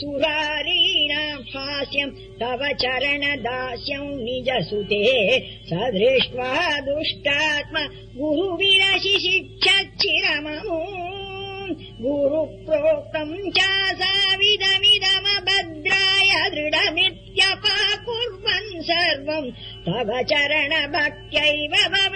सुरारीणाम् हास्यम् तव चरण दास्यम् निज सुते स दृष्ट्वा दुष्टात्म गुरुविरशि शिक्षिरमम् गुरु च चासाविदमिदमभद्राय दृढमित्यपाकुर्वन् सर्वम् तव चरणभक्त्यैव भव